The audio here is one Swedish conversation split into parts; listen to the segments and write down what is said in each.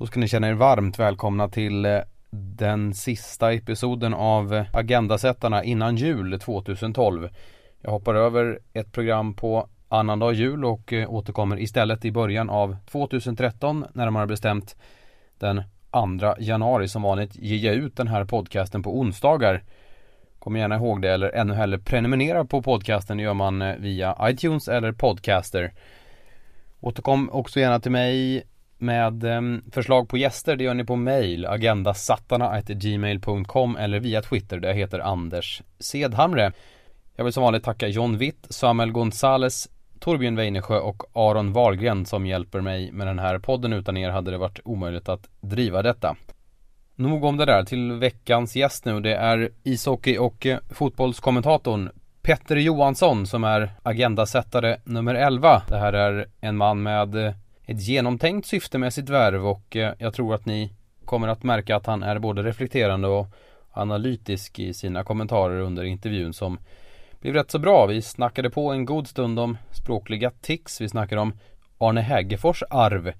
Då ska ni känna er varmt välkomna till eh, den sista episoden av eh, Agendasättarna innan jul 2012. Jag hoppar över ett program på annandag jul och eh, återkommer istället i början av 2013 närmare bestämt den 2 januari som vanligt ger jag ut den här podcasten på onsdagar. Kom gärna ihåg det eller ännu hellre prenumerera på podcasten det gör man via iTunes eller Podcaster. Återkom också gärna till mig med ehm, förslag på gäster. Det gör ni på mail agendasattarna.gmail.com eller via Twitter där jag heter Anders Sedhamre. Jag vill som vanligt tacka John Witt, Samuel Gonzales, Torbjörn Weinesjö och Aron Wahlgren som hjälper mig med den här podden. Utan er hade det varit omöjligt att driva detta. Nog om det där, till veckans gäst nu. Det är ishockey och eh, fotbollskommentatorn Petter Johansson som är agendasättare nummer 11. Det här är en man med eh, ett genomtänkt syfte med sitt värv och eh, jag tror att ni kommer att märka att han är både reflekterande och analytisk i sina kommentarer under intervjun som blev rätt så bra. Vi snackade på en god stund om språkliga tics. Vi snackade om Arne Hägerfors arv.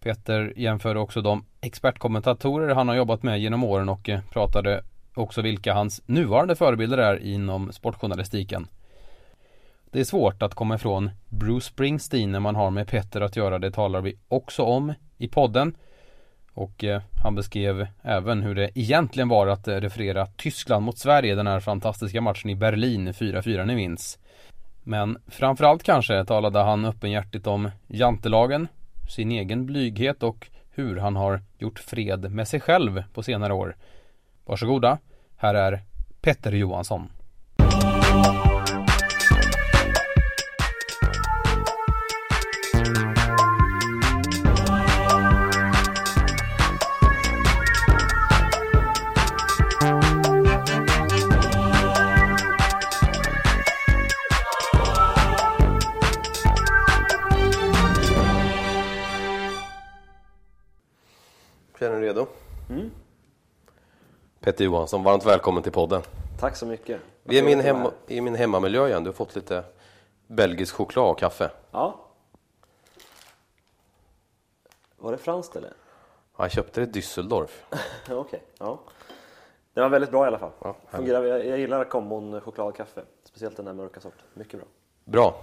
Peter jämförde också de expertkommentatorer han har jobbat med genom åren och eh, pratade också vilka hans nuvarande förebilder är inom sportjournalistiken. Det är svårt att komma ifrån Bruce Springsteen när man har med Petter att göra. Det talar vi också om i podden. Och eh, han beskrev även hur det egentligen var att eh, referera Tyskland mot Sverige, den här fantastiska matchen i Berlin 4-4 ni minns. Men framförallt kanske talade han öppenhjärtigt om jantelagen, sin egen blyghet och hur han har gjort fred med sig själv på senare år. Varsågoda, här är Petter Johansson. Petter Johansson, varmt välkommen till podden. Tack så mycket. Vi är min hemma, i min hemmamiljö igen. Du har fått lite belgisk choklad och kaffe. Ja. Var det franskt eller? Ja, jag köpte det i Düsseldorf. Okej, okay. ja. Det var väldigt bra i alla fall. Ja, Fungerar, jag, jag gillar kombon choklad och kaffe. Speciellt den där mörka sorten. Mycket bra. Bra.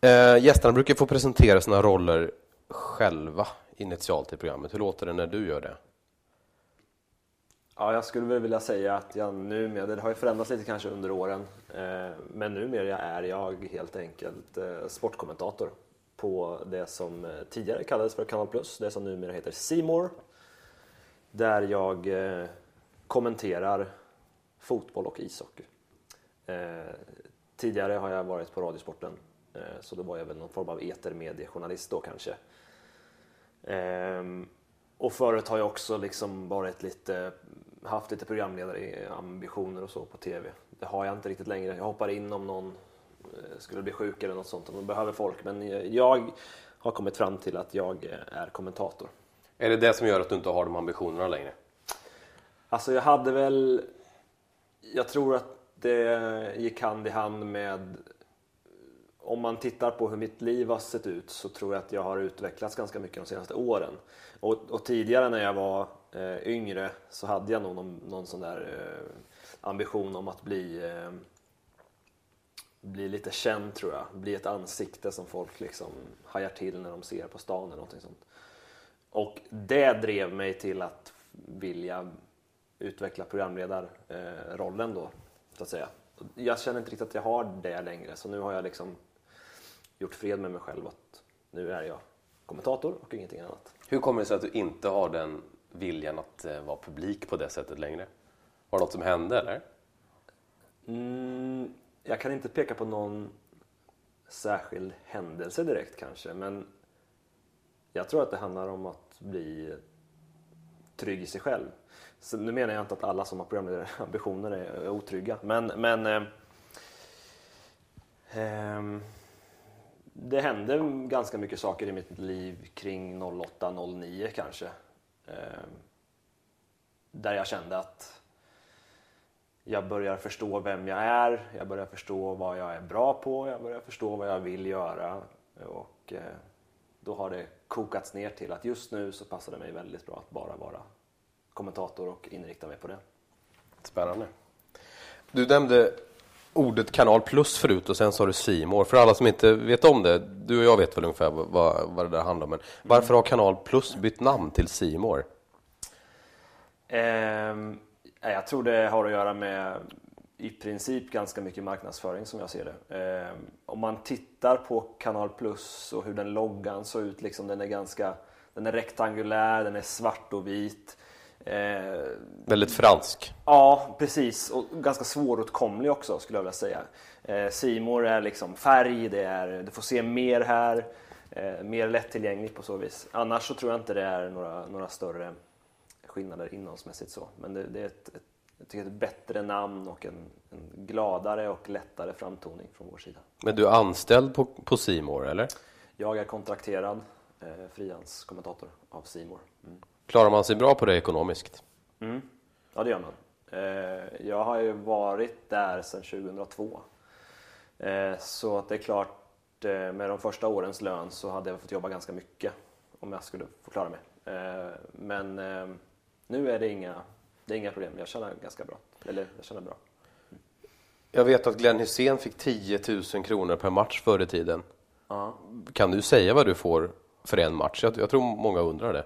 Eh, gästerna brukar få presentera sina roller själva initialt i programmet. Hur låter det när du gör det? Ja, jag skulle väl vilja säga att jag numera, det har ju förändrats lite kanske under åren, eh, men numera är jag helt enkelt eh, sportkommentator på det som eh, tidigare kallades för Kanal Plus, det som numera heter Simor där jag eh, kommenterar fotboll och ishockey. Eh, tidigare har jag varit på Radiosporten, så då var jag väl någon form av etermediejournalist då kanske. Eh, och förut har jag också liksom varit lite, haft lite programledarambitioner och så på TV. Det har jag inte riktigt längre. Jag hoppar in om någon eh, skulle bli sjuk eller något sånt, om de behöver folk. Men jag har kommit fram till att jag är kommentator. Är det det som gör att du inte har de ambitionerna längre? Alltså jag hade väl, jag tror att det gick hand i hand med om man tittar på hur mitt liv har sett ut så tror jag att jag har utvecklats ganska mycket de senaste åren. Och, och tidigare när jag var eh, yngre så hade jag nog någon, någon sån där eh, ambition om att bli, eh, bli lite känd tror jag. Bli ett ansikte som folk liksom hajar till när de ser på stan eller någonting sånt. Och det drev mig till att vilja utveckla programledarrollen då, så att säga. Jag känner inte riktigt att jag har det längre så nu har jag liksom gjort fred med mig själv att nu är jag kommentator och ingenting annat. Hur kommer det sig att du inte har den viljan att eh, vara publik på det sättet längre? Var det något som hände eller? Mm, jag kan inte peka på någon särskild händelse direkt kanske men jag tror att det handlar om att bli trygg i sig själv. Så nu menar jag inte att alla som har programledarambitioner är otrygga men, men eh, eh, det hände ganska mycket saker i mitt liv kring 08-09 kanske. Eh, där jag kände att jag börjar förstå vem jag är, jag börjar förstå vad jag är bra på, jag börjar förstå vad jag vill göra och eh, då har det kokats ner till att just nu så passar det mig väldigt bra att bara vara kommentator och inrikta mig på det. Spännande. Du nämnde ordet kanal plus förut och sen sa du Simor. För alla som inte vet om det, du och jag vet väl ungefär vad, vad det där handlar om. Men varför har kanal plus bytt namn till Simor? Ehm, jag tror det har att göra med i princip ganska mycket marknadsföring som jag ser det. Ehm, om man tittar på Kanal Plus och hur den loggan såg ut, liksom, den är ganska den är rektangulär, den är svart och vit. Eh, Väldigt fransk. Ja, precis. Och ganska svåråtkomlig också skulle jag vilja säga. Eh, Simor är liksom färg, det är, du får se mer här. Eh, mer lättillgänglig på så vis. Annars så tror jag inte det är några, några större skillnader innehållsmässigt så. Men det, det är ett, ett, jag tycker ett bättre namn och en, en, gladare och lättare framtoning från vår sida. Men du är anställd på, på Simor eller? Jag är kontrakterad eh, frihanskommentator av Simor. Mm. Klarar man sig bra på det ekonomiskt? Mm. Ja, det gör man. Eh, jag har ju varit där sedan 2002. Eh, så det är klart, eh, med de första årens lön så hade jag fått jobba ganska mycket om jag skulle få klara mig. Men nu är det inga, det är inga problem. Jag tjänar ganska bra. Eller jag tjänar bra. Jag vet att Glenn Hussein fick 10 000 kronor per match förr i tiden. Uh Kan du säga vad du får för en match? Jag, jag tror många undrar det.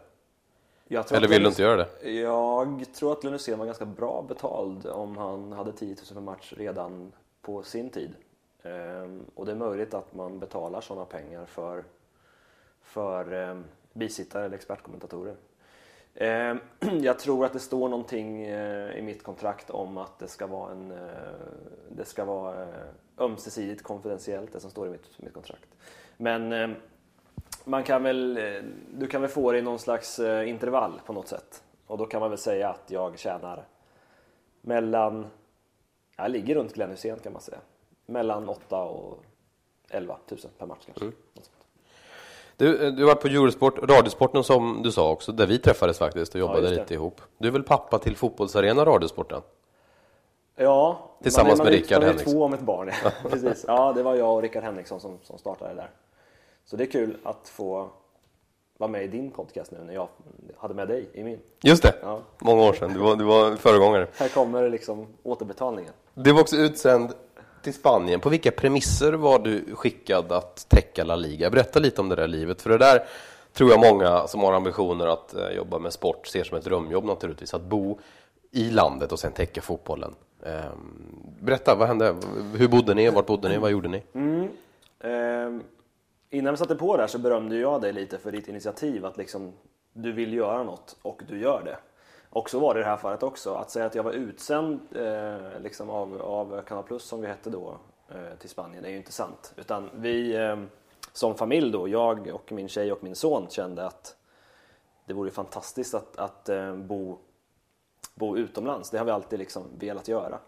Eller vill du inte göra det? Jag tror att Hussein var ganska bra betald om han hade 10 000 per match redan på sin tid. Ehm, och det är möjligt att man betalar sådana pengar för, för ehm, bisittare eller expertkommentatorer. Ehm, jag tror att det står någonting eh, i mitt kontrakt om att det ska vara, en, eh, det ska vara eh, ömsesidigt konfidentiellt, det som står i mitt, mitt kontrakt. Men man kan väl, du kan väl få det i någon slags intervall på något sätt. Och då kan man väl säga att jag tjänar mellan, jag ligger runt Glenn Hysén kan man säga. Mellan 8 och 11 000 per match kanske. Mm. Du, du var på Eurosport, Radiosporten som du sa också, där vi träffades faktiskt och jobbade ja, lite ihop. Du är väl pappa till fotbollsarena Radiosporten? Ja, tillsammans man, med Rickard Henriksson. två om ett barn, ja. Precis. Ja, det var jag och Rickard Henriksson som, som startade där. Så det är kul att få vara med i din podcast nu när jag hade med dig i min. Just det, ja. många år sedan. Du var, du var föregångare. Här kommer liksom återbetalningen. Du var också utsänd till Spanien. På vilka premisser var du skickad att täcka La Liga? Berätta lite om det där livet, för det där tror jag många som har ambitioner att eh, jobba med sport ser som ett drömjobb naturligtvis, att bo i landet och sen täcka fotbollen. Ehm, berätta, vad hände? Hur bodde ni? Vart bodde ni? Vad gjorde ni? Mm. Eh, innan vi satte på där så berömde jag dig lite för ditt initiativ att liksom, du vill göra något och du gör det. Och så var det i det här fallet också. Att säga att jag var utsänd eh, liksom av, av Canal Plus som vi hette då eh, till Spanien är ju inte sant. Utan vi eh, som familj då, jag och min tjej och min son kände att det vore fantastiskt att, att eh, bo, bo utomlands. Det har vi alltid liksom velat göra.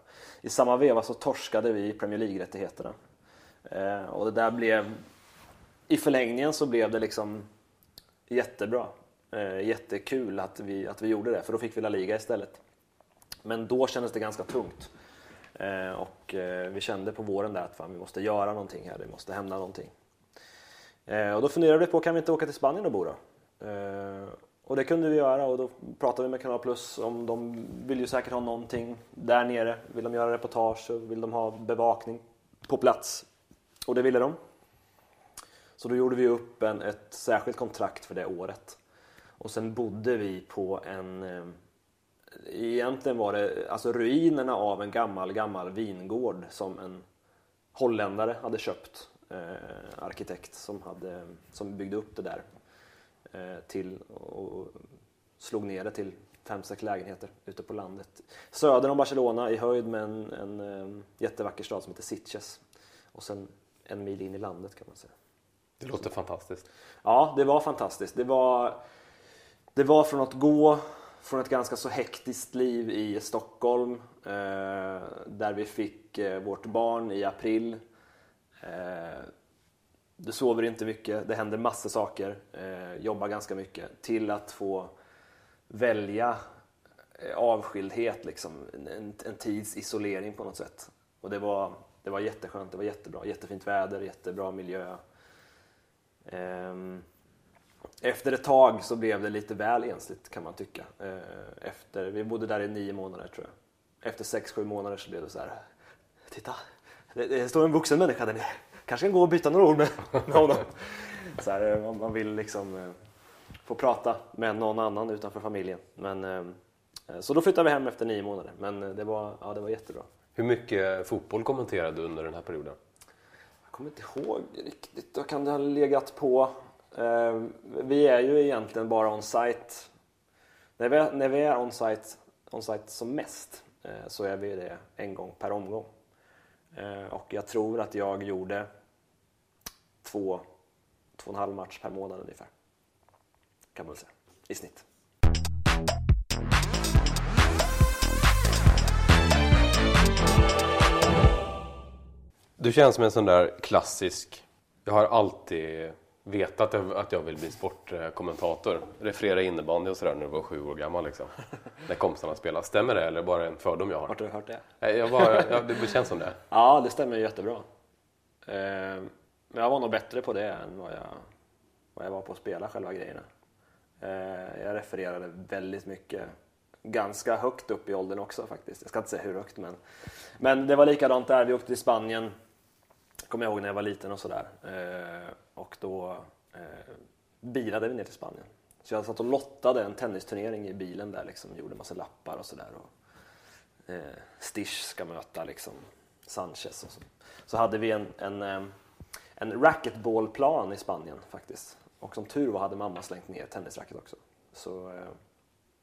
I samma veva så torskade vi Premier League-rättigheterna. Eh, och det där blev, i förlängningen så blev det liksom jättebra. Eh, jättekul att vi, att vi gjorde det, för då fick vi La Liga istället. Men då kändes det ganska tungt. Eh, och eh, vi kände på våren där att fan, vi måste göra någonting här, det måste hända någonting. Eh, och då funderade vi på, kan vi inte åka till Spanien och bo då? Eh, och det kunde vi göra och då pratade vi med Kanal Plus om de vill ju säkert ha någonting där nere. Vill de göra reportage och vill de ha bevakning på plats? Och det ville de. Så då gjorde vi upp en, ett särskilt kontrakt för det året. Och sen bodde vi på en eh, Egentligen var det alltså ruinerna av en gammal, gammal vingård som en holländare hade köpt. Eh, arkitekt som, hade, som byggde upp det där eh, till och slog ner det till fem, sex lägenheter ute på landet. Söder om Barcelona i höjd med en, en, en jättevacker stad som heter Sitges. Och sen en mil in i landet kan man säga. Det låter fantastiskt. Ja, det var fantastiskt. Det var det var från att gå från ett ganska så hektiskt liv i Stockholm eh, där vi fick eh, vårt barn i april. Eh, du sover inte mycket, det händer massor saker, jobbar ganska mycket. Till att få välja avskildhet, liksom, en, en tids isolering på något sätt. Och det var, det var jätteskönt, det var jättebra, jättefint väder, jättebra miljö. Ehm, efter ett tag så blev det lite väl ensligt kan man tycka. Eh, efter, vi bodde där i nio månader tror jag. Efter sex, sju månader så blev det så här. Titta, det, det står en vuxen människa där nere. Kanske kan gå och byta några ord med, med honom. Så här, eh, man, man vill liksom eh, få prata med någon annan utanför familjen. Men, så då flyttade vi hem efter nio månader. Men det var, ja, det var jättebra. Hur mycket fotboll kommenterade du under den här perioden? Jag kommer inte ihåg riktigt. Vad kan det ha legat på? Eh, vi är ju egentligen bara on-site. När vi, när vi är on-site, on-site som mest eh, så är vi det en gång per omgång. Eh, och jag tror att jag gjorde två, två och en halv match per månad ungefär. Kan man väl säga, i snitt. Du känns som en sån där klassisk, jag har alltid vetat att jag vill bli sportkommentator. Referera innebandy och sådär när du var sju år gammal liksom. När kompisarna spelade. Stämmer det eller bara en fördom jag har? Har du hört det? Jag bara, ja, det känns som det. Ja, det stämmer jättebra. Eh, men jag var nog bättre på det än vad jag, vad jag var på att spela själva grejerna. Eh, jag refererade väldigt mycket. Ganska högt upp i åldern också faktiskt. Jag ska inte säga hur högt men. Men det var likadant där. Vi åkte till Spanien. Kommer jag ihåg när jag var liten och sådär. Eh, och då eh, bilade vi ner till Spanien. Så jag satt och lottade en tennisturnering i bilen där liksom, gjorde massa lappar och sådär. Eh, Stish ska möta liksom Sanchez och så. Så hade vi en, en, eh, en racquetballplan i Spanien faktiskt. Och som tur var hade mamma slängt ner tennisracket också. Så eh,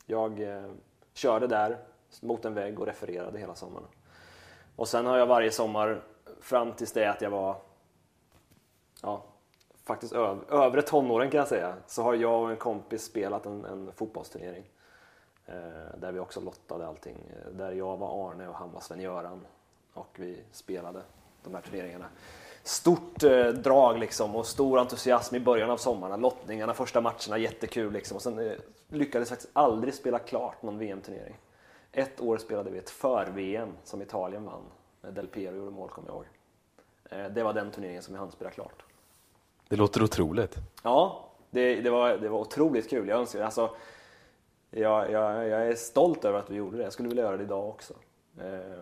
jag eh, körde där mot en vägg och refererade hela sommaren. Och sen har jag varje sommar fram tills det att jag var ja, faktiskt övre tonåren kan jag säga, så har jag och en kompis spelat en, en fotbollsturnering. Eh, där vi också lottade allting. Eh, där jag var Arne och han var Sven-Göran. Och vi spelade de här turneringarna. Stort eh, drag liksom och stor entusiasm i början av sommaren. Lottningarna, första matcherna, jättekul liksom. Och sen eh, lyckades faktiskt aldrig spela klart någon VM-turnering. Ett år spelade vi ett för-VM som Italien vann. Del Piero gjorde mål, kommer jag ihåg. Eh, det var den turneringen som vi hann spela klart. Det låter otroligt. Ja, det, det, var, det var otroligt kul. Jag önskar, alltså, jag, jag, jag är stolt över att vi gjorde det. Jag skulle vilja göra det idag också. Eh,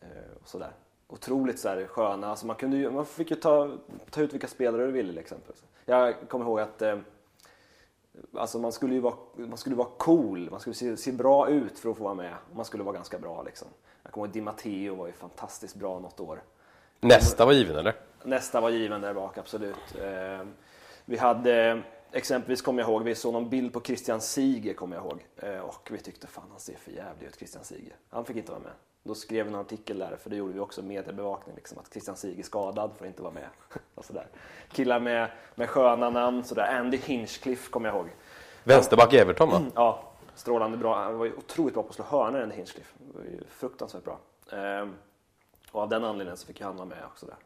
eh, sådär. Otroligt så här, sköna, alltså man, kunde, man fick ju ta, ta ut vilka spelare du ville. Liksom. Jag kommer ihåg att eh, alltså man, skulle vara, man skulle vara cool, man skulle se, se bra ut för att få vara med. Man skulle vara ganska bra. Liksom. Kommer Di Matteo var ju fantastiskt bra något år. Nästa var given eller? Nästa var given där bak, absolut. Eh, vi hade exempelvis, kommer jag ihåg, vi såg någon bild på Christian Sige, kommer jag ihåg. Eh, och vi tyckte, fan han ser för jävlig ut, Christian Sige. Han fick inte vara med. Då skrev vi en artikel där, för det gjorde vi också mediebevakning, liksom, att Christian Sige är skadad, får inte vara med. och sådär. Killar med, med sköna namn, sådär. Andy Hinchcliffe kommer jag ihåg. Vänsterback i Everton va? Ja, strålande bra. Han var ju otroligt bra på att slå hörnor, Andy Hinchcliffe. Det var ju fruktansvärt bra. Eh, och av den anledningen så fick han vara med också där.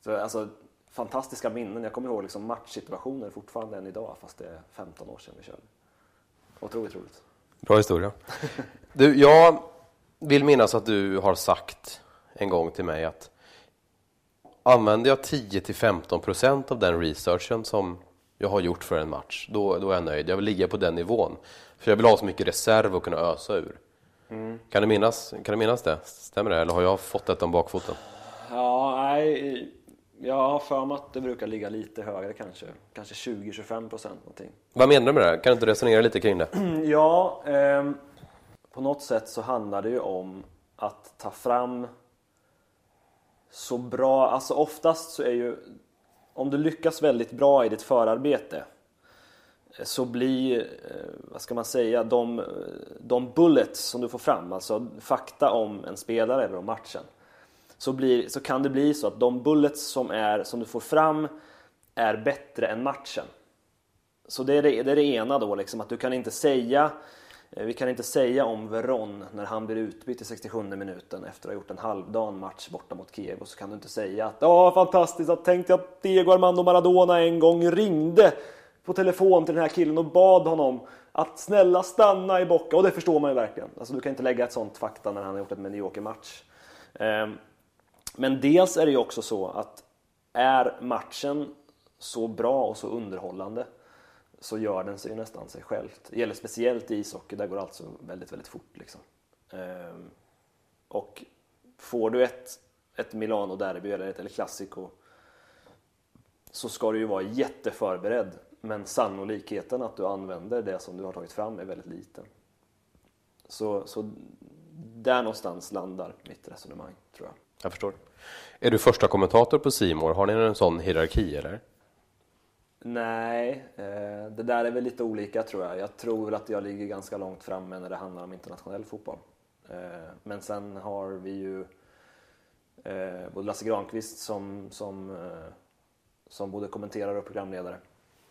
Så, alltså, fantastiska minnen. Jag kommer ihåg liksom matchsituationer fortfarande än idag fast det är 15 år sedan vi körde. Otroligt roligt. Bra historia. Du, jag vill minnas att du har sagt en gång till mig att använder jag 10-15% av den researchen som jag har gjort för en match, då, då är jag nöjd. Jag vill ligga på den nivån. För jag vill ha så mycket reserv att kunna ösa ur. Mm. Kan, du minnas, kan du minnas det? Stämmer det? Eller har jag fått detta om bakfoten? Ja, nej. Jag har för mig att det brukar ligga lite högre kanske. Kanske 20-25 procent någonting. Vad menar du med det? Kan du inte resonera lite kring det? Ja, eh, på något sätt så handlar det ju om att ta fram så bra, alltså oftast så är ju om du lyckas väldigt bra i ditt förarbete så blir, eh, vad ska man säga, de, de bullets som du får fram, alltså fakta om en spelare eller om matchen, så, blir, så kan det bli så att de bullets som, är, som du får fram är bättre än matchen. Så det är det, det, är det ena då, liksom, att du kan inte säga eh, vi kan inte säga om Veron när han blir utbytt i 67 minuten efter att ha gjort en halvdan match borta mot Kiev och så kan du inte säga att ja fantastiskt, att tänkte att Diego Armando Maradona en gång ringde på telefon till den här killen och bad honom att snälla stanna i bocka och det förstår man ju verkligen. Alltså du kan inte lägga ett sånt fakta när han har gjort en medioker match. Ehm, men dels är det ju också så att är matchen så bra och så underhållande så gör den sig ju nästan sig självt. Det gäller speciellt i ishockey, där går allt så väldigt, väldigt fort. Liksom. Ehm, och får du ett, ett Milano-derby eller ett El Clasico så ska du ju vara jätteförberedd men sannolikheten att du använder det som du har tagit fram är väldigt liten. Så, så där någonstans landar mitt resonemang, tror jag. Jag förstår. Är du första kommentator på Simor? Har ni en sån hierarki eller? Nej, eh, det där är väl lite olika tror jag. Jag tror att jag ligger ganska långt framme när det handlar om internationell fotboll. Eh, men sen har vi ju eh, både Lasse Granqvist som, som, som både kommenterare och programledare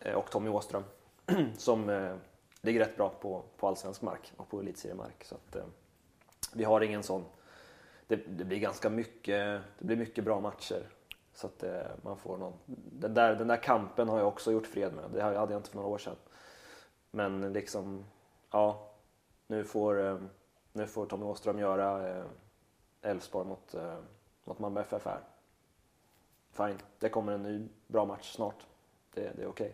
Eh, och Tommy Åström som eh, ligger rätt bra på, på allsvensk mark och på elitseriemark. Så att, eh, vi har ingen sån... Det, det, blir ganska mycket, det blir mycket bra matcher så att eh, man får någon, den, där, den där kampen har jag också gjort fred med. Det hade jag inte för några år sedan. Men liksom, ja. Nu får, eh, nu får Tommy Åström göra eh, Elfsborg mot, mot Malmö FF här. Fine, det kommer en ny bra match snart. Det, det är okej. Okay.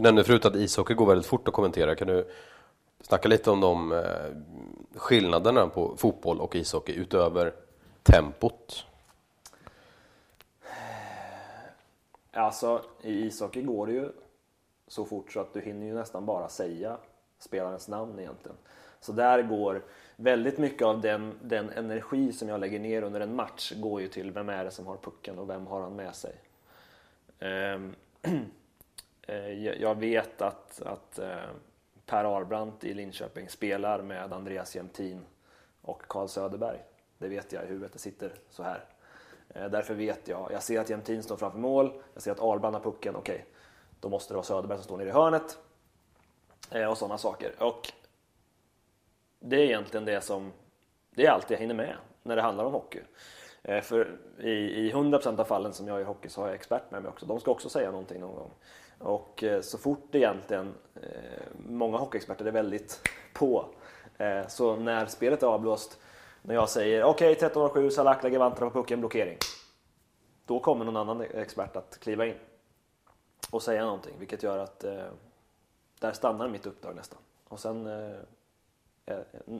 Du nämnde förut att ishockey går väldigt fort att kommentera. Kan du snacka lite om de eh, skillnaderna på fotboll och ishockey utöver tempot? Alltså, i ishockey går det ju så fort så att du hinner ju nästan bara säga spelarens namn egentligen. Så där går väldigt mycket av den, den energi som jag lägger ner under en match går ju till vem är det som har pucken och vem har han med sig. Um, Eh, jag vet att, att eh, Per Arbrandt i Linköping spelar med Andreas Jämtin och Carl Söderberg. Det vet jag i huvudet, det sitter så här. Eh, därför vet jag, jag ser att Jämtin står framför mål, jag ser att Arbrandt har pucken, okej, okay, då måste det vara Söderberg som står nere i hörnet. Och sådana saker. Och det är egentligen det som, det är allt jag hinner med när det handlar om hockey. För i, i 100% av fallen som jag är i hockey så har jag expert med mig också. De ska också säga någonting någon gång. Och eh, så fort egentligen, eh, många hockeyexperter är väldigt på, eh, så när spelet är avblåst när jag säger okej, okay, 13.07, Salak lägger vantarna på pucken, blockering. Då kommer någon annan expert att kliva in och säga någonting, vilket gör att där stannar mitt uppdrag nästan. Och sen är,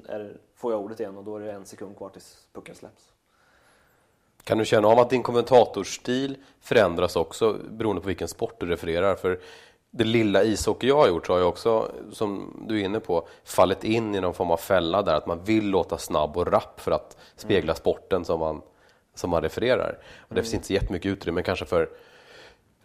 är, får jag ordet igen och då är det en sekund kvar tills pucken släpps. Kan du känna av att din kommentatorstil förändras också beroende på vilken sport du refererar? För det lilla ishockey jag har gjort så har jag också, som du är inne på, fallit in i någon form av fälla där att man vill låta snabb och rapp för att spegla mm. sporten som man, som man refererar. Och det finns mm. inte så jättemycket utrymme kanske för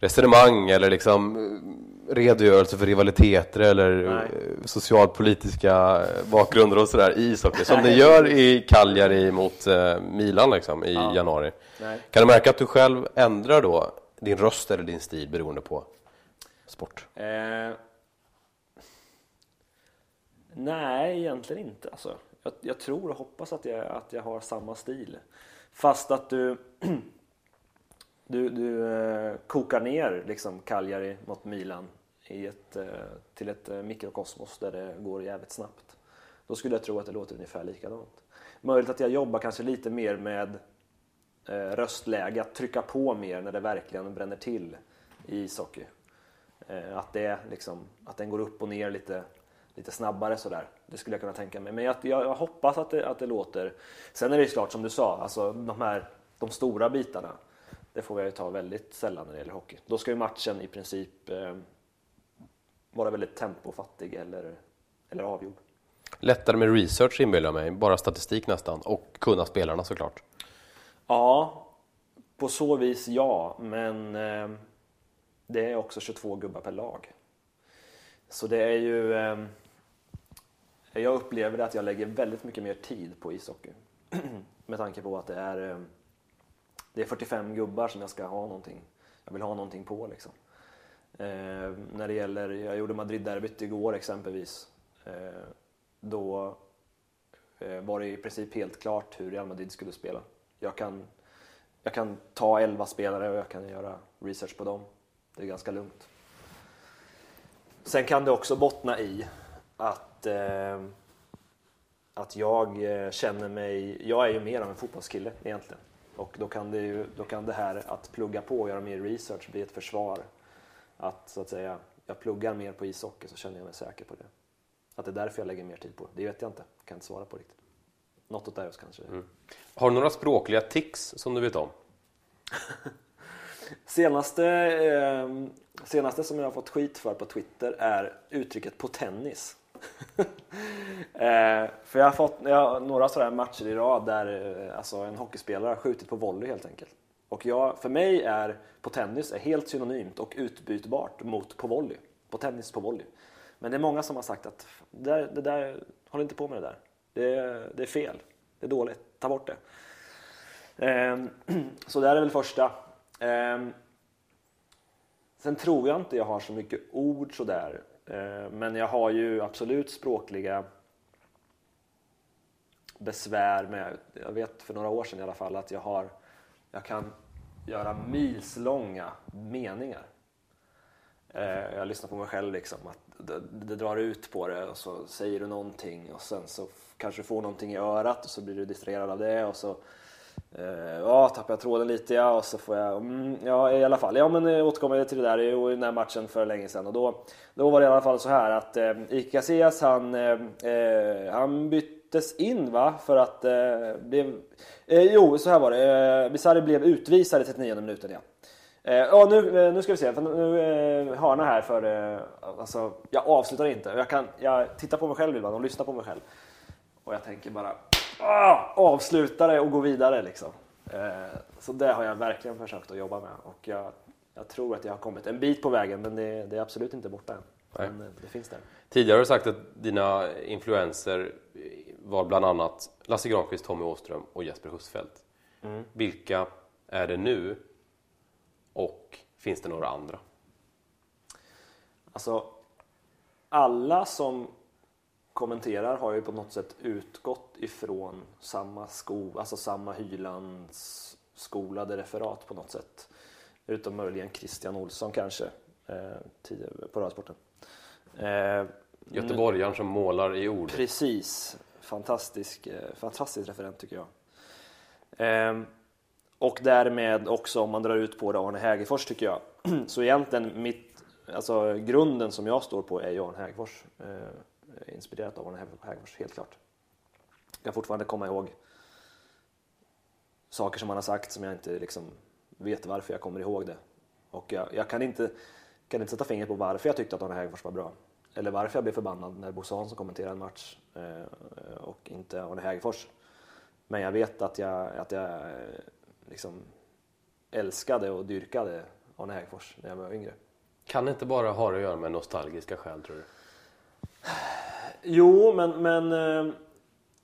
resonemang eller liksom eh, redogörelse för rivaliteter eller Nej. Eh, socialpolitiska eh, bakgrunder och sådär i ishockey som det gör i Cagliari mot Milan liksom, i ja. januari. Nej. Kan du märka att du själv ändrar då din röst eller din stil beroende på sport? Eh, nej, egentligen inte. Alltså, jag, jag, tror och hoppas att jag, att jag har samma stil. Fast att du, du, du eh, kokar ner liksom Cagliari mot Milan i ett, eh, till ett eh, mikrokosmos där det går jävligt snabbt. Då skulle jag tro att det låter ungefär likadant. Möjligt att jag jobbar kanske lite mer med eh, röstläge, att trycka på mer när det verkligen bränner till i ishockey. Eh, att, det liksom, att den går upp och ner lite, lite snabbare sådär. Det skulle jag kunna tänka mig. Men jag, jag hoppas att det, att det låter. Sen är det ju klart som du sa, alltså de här de stora bitarna. Det får jag ju ta väldigt sällan när det gäller hockey. Då ska ju matchen i princip eh, vara väldigt tempofattig eller, eller avgjord. Lättare med research inbillar jag mig, bara statistik nästan och kunna spelarna såklart. Ja, på så vis ja, men eh, det är också 22 gubbar per lag. Så det är ju... Eh, jag upplever att jag lägger väldigt mycket mer tid på ishockey. Med tanke på att det är, eh, det är 45 gubbar som jag ska ha någonting. Jag vill ha någonting på liksom. Eh, när det gäller, jag gjorde Madrid-derbyt igår exempelvis. Eh, då eh, var det i princip helt klart hur Real Madrid skulle spela. Jag kan, jag kan ta 11 spelare och jag kan göra research på dem. Det är ganska lugnt. Sen kan det också bottna i att, eh, att jag eh, känner mig... Jag är ju mer av en fotbollskille egentligen. Och då kan det, ju, då kan det här att plugga på och göra mer research bli ett försvar. Att så att säga, jag pluggar mer på ishockey så känner jag mig säker på det. Att det är därför jag lägger mer tid på det, det vet jag inte. Jag kan inte svara på riktigt. Något åt det kanske. Mm. Har du några språkliga tics som du vet om? senaste, eh, senaste som jag har fått skit för på Twitter är uttrycket på tennis. eh, för jag har fått jag har några sådana matcher i rad där eh, alltså en hockeyspelare har skjutit på volley helt enkelt. Och jag, för mig är på tennis är helt synonymt och utbytbart mot på volley. På tennis på volley. Men det är många som har sagt att det där, det där håll inte på med det där. Det, det är fel. Det är dåligt. Ta bort det. Eh, så det är väl första. Eh, sen tror jag inte jag har så mycket ord sådär Eh, men jag har ju absolut språkliga besvär med, jag vet för några år sedan i alla fall att jag har, jag kan göra milslånga meningar. Eh, jag lyssnar på mig själv liksom, att det, det, drar ut på det och så säger du någonting och sen så kanske du får någonting i örat och så blir du distraherad av det och så Eh, ja, tappar jag tråden lite ja, och så får jag, mm, ja i alla fall. Ja men eh, jag återkommer till det där i den här matchen för länge sedan och då, då var det i alla fall så här att eh, Ike Casillas han, eh, eh, han byttes in va för att eh, blev, eh, jo så här var det, eh, Bisari blev utvisad i 39 minuten ja. Eh, ja nu, nu ska vi se, för nu eh, hörna här för, eh, alltså jag avslutar inte. Jag, kan, jag tittar på mig själv ibland och lyssnar på mig själv. Och jag tänker bara ah, avsluta det och gå vidare. Liksom. Eh, så det har jag verkligen försökt att jobba med och jag, jag tror att jag har kommit en bit på vägen men det, det är absolut inte borta än. Men eh, det finns där. Tidigare har du sagt att dina influenser var bland annat Lasse Granqvist, Tommy Åström och Jesper Husfeldt. Mm. Vilka är det nu? Och finns det några andra? Alltså, alla som kommenterar har ju på något sätt utgått ifrån samma sko, alltså samma Hylands skolade referat på något sätt. Utom möjligen Christian Olsson kanske, eh, på Rödsporten. Eh, Göteborgaren som målar i ord. Precis, fantastisk, eh, fantastisk referent tycker jag. Eh, och därmed också om man drar ut på det Arne Hägerfors tycker jag. Så egentligen mitt, alltså grunden som jag står på är ju Arne Hägerfors. Eh, Eh, inspirerat av Arne Hegerfors. helt klart. Jag kan fortfarande komma ihåg saker som han har sagt som jag inte liksom vet varför jag kommer ihåg det. Och jag, jag kan, inte, kan inte sätta fingret på varför jag tyckte att Arne Hägerfors var bra. Eller varför jag blev förbannad när Bosse Hansson kommenterade en match eh, och inte Arne Hägerfors. Men jag vet att jag, att jag eh, liksom älskade och dyrkade Arne Hägerfors när jag var yngre. Kan det inte bara ha att göra med nostalgiska skäl tror du? Jo, men, men eh,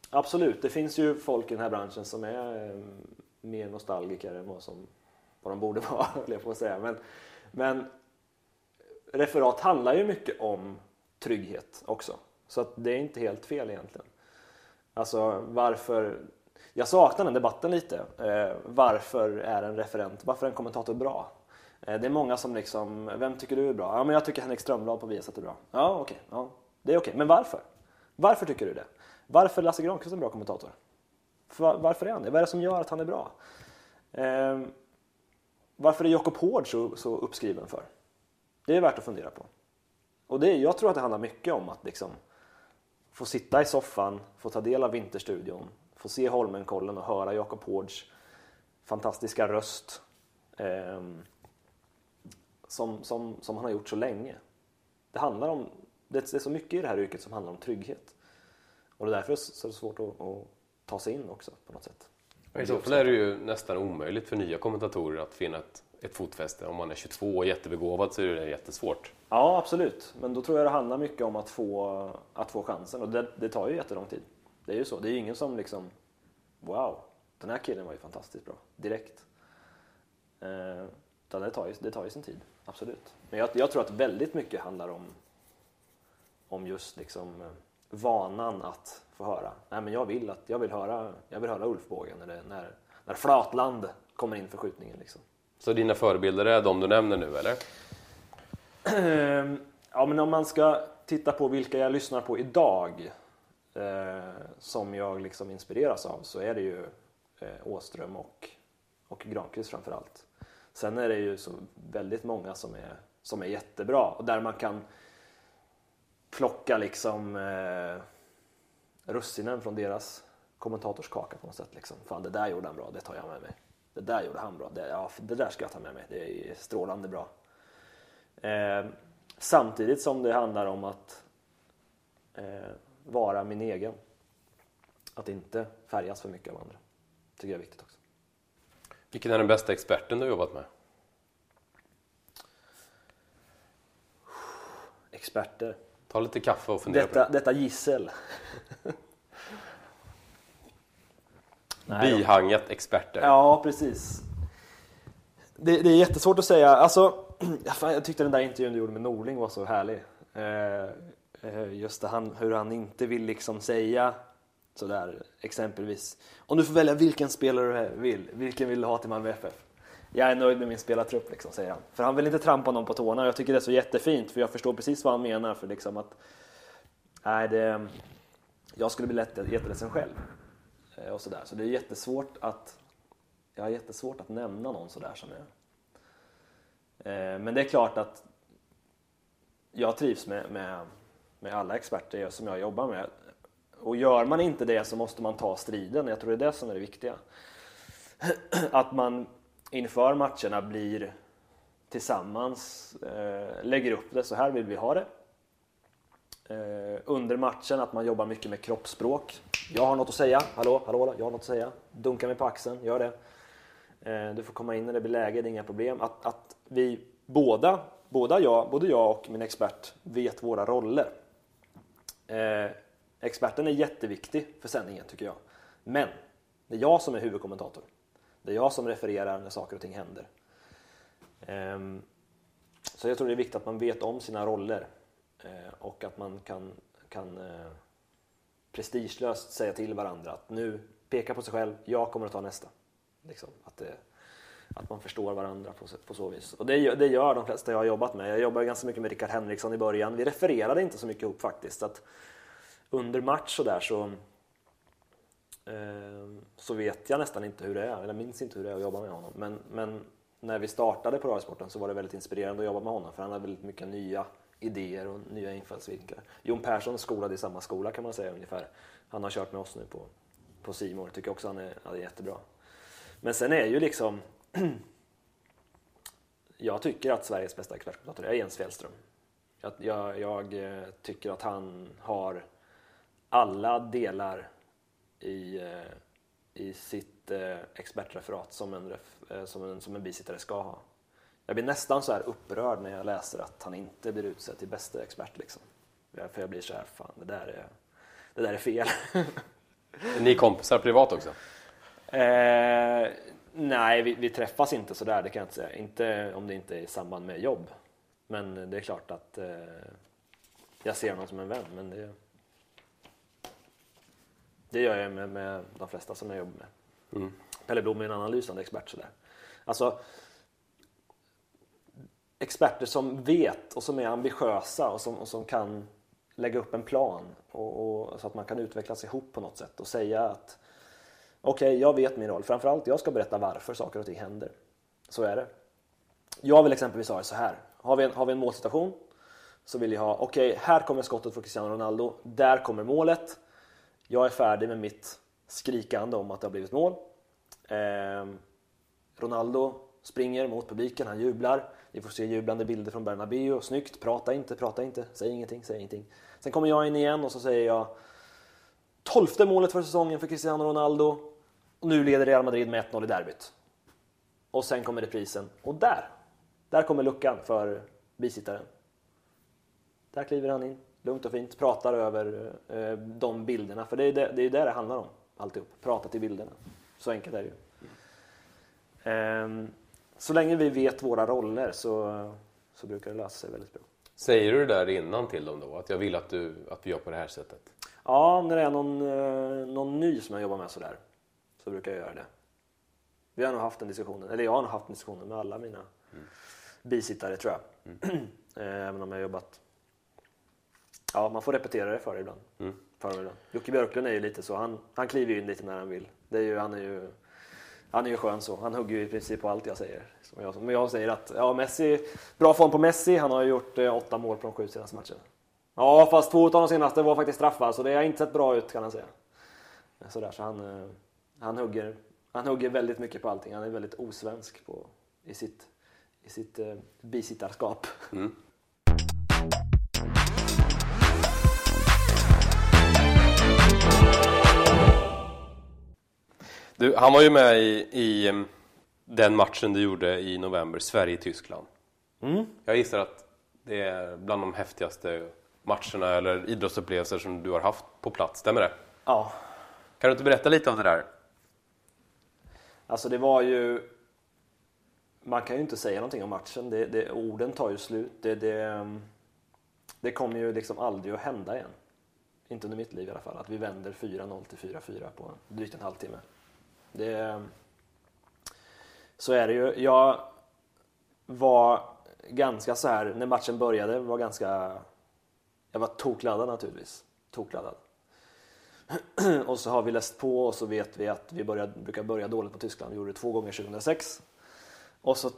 absolut. Det finns ju folk i den här branschen som är eh, mer nostalgiker än vad, som, vad de borde vara, jag på att säga. Men, men referat handlar ju mycket om trygghet också. Så att det är inte helt fel egentligen. Alltså varför... Jag saknar den debatten lite. Eh, varför är en referent, varför är en kommentator bra? Eh, det är många som liksom, vem tycker du är bra? Ja men jag tycker Henrik Strömblad på Viasat är bra. Ja okej, okay, ja, det är okej. Okay. Men varför? Varför tycker du det? Varför är Lasse Granqvist en bra kommentator? För, varför är han det? Vad är det som gör att han är bra? Eh, varför är Jakob Hård så, så uppskriven för? Det är värt att fundera på. Och det, jag tror att det handlar mycket om att liksom få sitta i soffan, få ta del av Vinterstudion, få se Holmenkollen och höra Jakob Hårds fantastiska röst eh, som, som, som han har gjort så länge. Det handlar om det är så mycket i det här yrket som handlar om trygghet. Och det är därför så är det svårt att, att ta sig in också på något sätt. I så fall är det ju nästan omöjligt för nya kommentatorer att finna ett, ett fotfäste. Om man är 22 och jättebegåvad så är det jättesvårt. Ja, absolut. Men då tror jag det handlar mycket om att få, att få chansen och det, det tar ju jättelång tid. Det är ju så. Det är ju ingen som liksom Wow, den här killen var ju fantastiskt bra direkt. Eh, det, tar ju, det tar ju sin tid, absolut. Men jag, jag tror att väldigt mycket handlar om om just liksom eh, vanan att få höra. Nej, men jag vill att jag vill höra. Jag vill höra Ulfbågen när, det, när, när Flatland kommer in för skjutningen. Liksom. Så dina förebilder är de du nämner nu, eller? ja, men om man ska titta på vilka jag lyssnar på idag eh, som jag liksom inspireras av så är det ju eh, Åström och och Granqvist framför allt. Sen är det ju så väldigt många som är, som är jättebra och där man kan plocka liksom eh, russinen från deras kommentatorskaka på något sätt. Liksom. Fan, det där gjorde han bra, det tar jag med mig. Det där gjorde han bra, det, ja, det där ska jag ta med mig, det är strålande bra. Eh, samtidigt som det handlar om att eh, vara min egen. Att inte färgas för mycket av andra. tycker jag är viktigt också. Vilken är den bästa experten du har jobbat med? Experter. Ta lite kaffe och fundera Detta, på det. detta gissel. Bihanget experter. Ja, precis. Det, det är jättesvårt att säga. Alltså, jag tyckte den där intervjun du gjorde med Norling var så härlig. Eh, eh, just det, han, hur han inte vill liksom säga sådär exempelvis. Om du får välja vilken spelare du vill, vilken vill du ha till Malmö FF? Jag är nöjd med min spelartrupp, liksom, säger han. För han vill inte trampa någon på tårna. Jag tycker det är så jättefint, för jag förstår precis vad han menar. För liksom att, nej, det, jag skulle bli lätt, jätteledsen själv. Eh, och så, där. Så det är jättesvårt att, jag har jättesvårt att nämna någon sådär som är. Eh, men det är klart att jag trivs med, med, med alla experter som jag jobbar med. Och gör man inte det så måste man ta striden. Jag tror det är det som är det viktiga. Att man inför matcherna blir tillsammans, eh, lägger upp det, så här vill vi ha det. Eh, under matchen att man jobbar mycket med kroppsspråk. Jag har något att säga, hallå, hallå, jag har något att säga. Dunka mig på axeln, gör det. Eh, du får komma in när det blir läge, det är inga problem. Att, att vi båda, båda jag, både jag och min expert vet våra roller. Eh, experten är jätteviktig för sändningen tycker jag. Men det är jag som är huvudkommentator. Det är jag som refererar när saker och ting händer. Ehm, så jag tror det är viktigt att man vet om sina roller eh, och att man kan, kan eh, prestigelöst säga till varandra att nu peka på sig själv, jag kommer att ta nästa. Liksom, att, det, att man förstår varandra på, så- på så vis. Och det, gör- det gör de flesta jag har jobbat med. Jag jobbade ganska mycket med Rickard Henriksson i början. Vi refererade inte så mycket ihop faktiskt. Så Att under match så där så Ehm, så vet jag nästan inte hur det är, eller minns inte hur det är att jobba med honom. Men, men när vi startade på Radiosporten så var det väldigt inspirerande att jobba med honom för han hade väldigt mycket nya idéer och nya infallsvinklar. Jon Persson skolade i samma skola kan man säga ungefär. Han har kört med oss nu på, på Simor. tycker också han är, han är jättebra. Men sen är ju liksom jag tycker att Sveriges bästa expertkommentator är Jens Fjällström. Jag, jag, jag eh, tycker att han har alla delar i, eh, i sitt eh, expertreferat som en, eh, som, en, som en bisittare ska ha. Jag blir nästan så här upprörd när jag läser att han inte blir utsedd till bästa expert. Liksom. För jag blir så här, fan det där är, det där är fel. Är ni kompisar privat också? Eh, nej, vi, vi träffas inte så där, det kan jag inte säga. Inte om det inte är i samband med jobb. Men det är klart att eh, jag ser honom som en vän. Men det, det gör jag med, med de flesta som jag jobbar med. Pelle Blom är en annan lysande expert. Sådär. Alltså, experter som vet och som är ambitiösa och som, och som kan lägga upp en plan och, och, så att man kan utvecklas ihop på något sätt och säga att okej, jag vet min roll. Framförallt jag ska berätta varför saker och ting händer. Så är det. Jag vill exempelvis ha det så här. Har vi en, har vi en målsituation så vill jag ha, okej, här kommer skottet från Cristiano Ronaldo. Där kommer målet. Jag är färdig med mitt skrikande om att det har blivit mål. Eh, Ronaldo springer mot publiken, han jublar. Vi får se jublande bilder från Bernabéu. Snyggt, prata inte, prata inte, säg ingenting, säg ingenting. Sen kommer jag in igen och så säger jag Tolfte målet för säsongen för Cristiano Ronaldo. Och nu leder Real Madrid med 1-0 i derbyt. Och sen kommer reprisen. Och där, där kommer luckan för bisittaren. Där kliver han in, lugnt och fint, pratar över eh, de bilderna. För det är det det, är det det handlar om, alltihop. Prata till bilderna. Så enkelt är det ju. Ehm, så länge vi vet våra roller så, så brukar det lösa sig väldigt bra. Säger du det där innan till dem då? Att jag vill att, du, att vi gör på det här sättet? Ja, när det är någon, eh, någon ny som jag jobbar med sådär så brukar jag göra det. Vi har nog haft en diskussion, eller jag har nog haft en diskussion med alla mina bisittare tror jag. Eh, Även om jag har jobbat... Ja, man får repetera det för ibland. För ibland. Jocke Björklund är ju lite så, han, han kliver ju in lite när han vill. Det är ju, han är ju Han är ju skön så. Han hugger ju i princip på allt jag säger. Som jag, men jag säger att ja, Messi, bra form på Messi. Han har ju gjort eh, åtta mål på de sju senaste matcherna. Ja, fast två av de senaste var faktiskt straffar, så det har inte sett bra ut kan han säga. Sådär, så han, eh, han, hugger, han hugger väldigt mycket på allting. Han är väldigt osvensk på, i sitt, i sitt eh, bisittarskap. Mm. Du, han var ju med i, i em, den matchen du gjorde i november, Sverige-Tyskland. Mm. Jag gissar att det är bland de häftigaste matcherna eller idrottsupplevelser som du har haft på plats, stämmer det? Ja, Kan du inte berätta lite om det där? Alltså det var ju... Man kan ju inte säga någonting om matchen. Det, det, orden tar ju slut. Det, det, det kommer ju liksom aldrig att hända igen. Inte under mitt liv i alla fall. Att vi vänder 4-0 till 4-4 på drygt en halvtimme. Det, så är det ju. Jag var ganska så här, när matchen började, var ganska... Jag var tokladdad naturligtvis. Tokladdad. och så har vi läst på och så vet vi att vi började, brukar börja dåligt mot Tyskland. Vi gjorde det två gånger 2006. Och så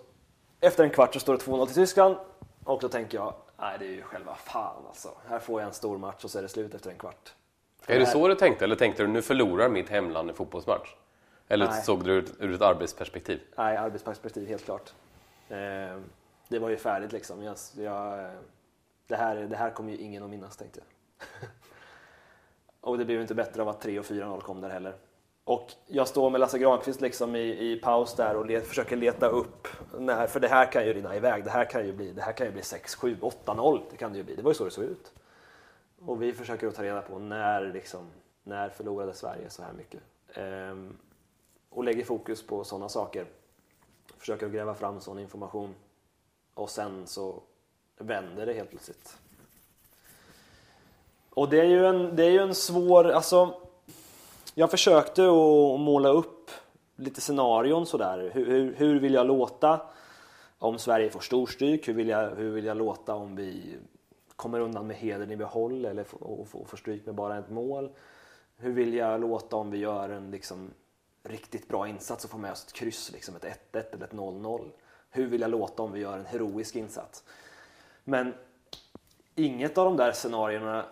efter en kvart så står det 2-0 till Tyskland. Och då tänker jag, nej det är ju själva fan alltså. Här får jag en stor match och så är det slut efter en kvart. Är det så du tänkte? Eller tänkte du nu förlorar mitt hemland en fotbollsmatch? Eller Nej. såg du det ur ett arbetsperspektiv? Nej, arbetsperspektiv helt klart. Eh, det var ju färdigt liksom. Jag, jag, det, här, det här kommer ju ingen att minnas tänkte jag. och det blev inte bättre av att 3 och 4-0 kom där heller. Och jag står med Lasse Granqvist liksom i, i paus där och let, försöker leta upp, när, för det här kan ju rinna iväg. Det här kan ju bli, det här kan ju bli 6, 7, 8-0. Det kan det ju bli. Det var ju så det såg ut. Och vi försöker att ta reda på när, liksom, när förlorade Sverige så här mycket. Ehm, och lägger fokus på sådana saker. Försöker gräva fram sån information. Och sen så vänder det helt plötsligt. Och det är ju en, det är ju en svår, alltså jag försökte att måla upp lite scenarion sådär. Hur, hur, hur vill jag låta om Sverige får storstryk? Hur vill jag, hur vill jag låta om vi kommer undan med hedern i behåll eller får, och får stryk med bara ett mål? Hur vill jag låta om vi gör en liksom, riktigt bra insats och får med oss ett kryss, liksom ett 1-1 eller ett 0-0? Hur vill jag låta om vi gör en heroisk insats? Men inget av de där scenarierna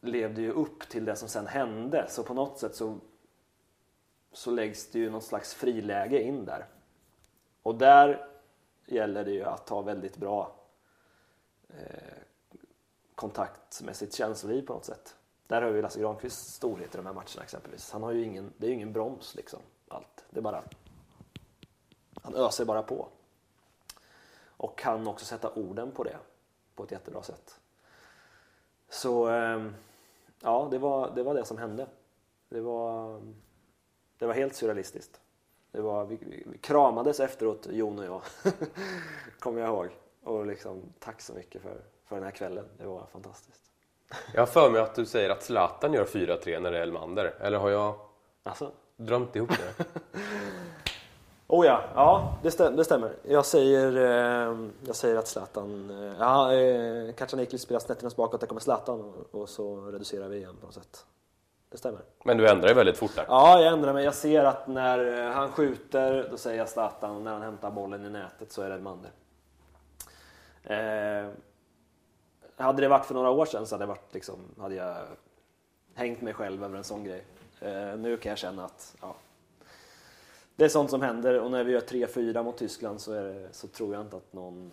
levde ju upp till det som sen hände. Så på något sätt så, så läggs det ju någon slags friläge in där. Och där gäller det ju att ha väldigt bra eh, kontakt med sitt känsloliv på något sätt. Där har vi Lasse Granqvists storhet i de här matcherna exempelvis. Han har ju ingen, det är ju ingen broms liksom. Allt. Det är bara, han öser bara på. Och kan också sätta orden på det på ett jättebra sätt. Så ehm, ja, det var, det var det som hände. Det var, det var helt surrealistiskt. Det var, vi, vi kramades efteråt, Jon och jag, kommer jag ihåg. Och liksom, tack så mycket för, för den här kvällen. Det var fantastiskt. Jag har för mig att du säger att Zlatan gör 4-3 när det är Elmander. Eller har jag Alltså, drömt ihop det? Oh ja, ja det, stäm, det stämmer. Jag säger, eh, jag säger att Zlatan... Eh, ja, eh, Kacaniklis spelar snett bakåt, där kommer Zlatan och, och så reducerar vi igen på något sätt. Det stämmer. Men du ändrar dig väldigt fort där. Ja, jag ändrar mig. Jag ser att när eh, han skjuter, då säger jag Zlatan. Och när han hämtar bollen i nätet så är det Elmander. Eh, hade det varit för några år sedan så hade, det varit liksom, hade jag hängt mig själv över en sån grej. Eh, nu kan jag känna att ja, det är sånt som händer och när vi gör 3-4 mot Tyskland så, det, så tror jag inte att någon,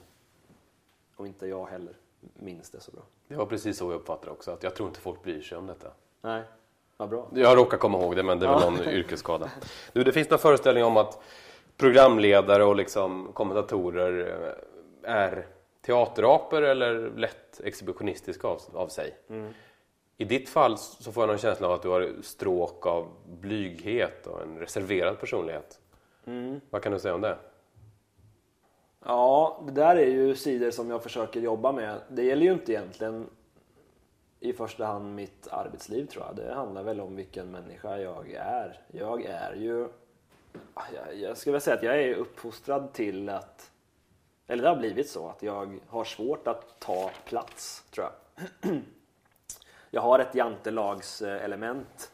och inte jag heller, minns det så bra. Det var precis så jag uppfattade också. Att jag tror inte folk bryr sig om detta. Nej, vad bra. Jag råkar komma ihåg det, men det är väl Ja. någon yrkesskada. Du, det finns några föreställningar om att programledare och liksom kommentatorer eh, är teaterapor eller lätt exhibitionistiska av, av sig. I ditt fall så får jag någon känsla av att du har stråk av blyghet och en reserverad personlighet. Vad kan du säga om det? Ja, det där är ju sidor som jag försöker jobba med. Det gäller ju inte egentligen i första hand mitt arbetsliv tror jag. Det handlar väl om vilken människa jag är. Jag är ju... Jag, jag skulle väl säga att jag är uppfostrad till att... Eller det har blivit så att jag har svårt att ta plats, tror jag. Jag har ett jantelagselement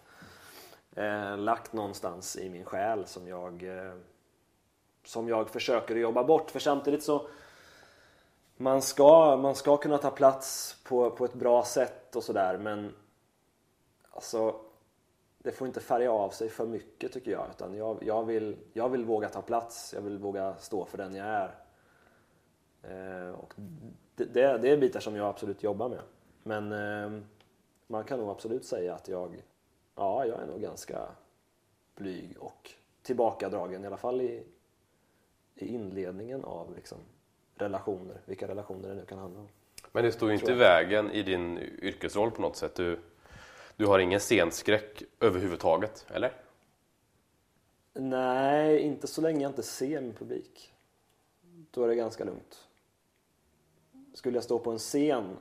eh, lagt någonstans i min själ som jag, eh, som jag försöker jobba bort. För samtidigt så man ska, man ska kunna ta plats på, på ett bra sätt och sådär men alltså det får inte färga av sig för mycket tycker jag. Utan jag, jag, vill, jag vill våga ta plats, jag vill våga stå för den jag är. Eh, och det, det, är bitar som jag absolut jobbar med. Men eh, man kan nog absolut säga att jag, ja, jag är nog ganska blyg och tillbakadragen i alla fall i, i inledningen av liksom, relationer, vilka relationer det nu kan handla om. Men det står ju inte i vägen i din yrkesroll på något sätt. Du, du har ingen scenskräck överhuvudtaget, eller? Nej, inte så länge jag inte ser min publik. Då är det ganska lugnt. Skulle jag stå på en scen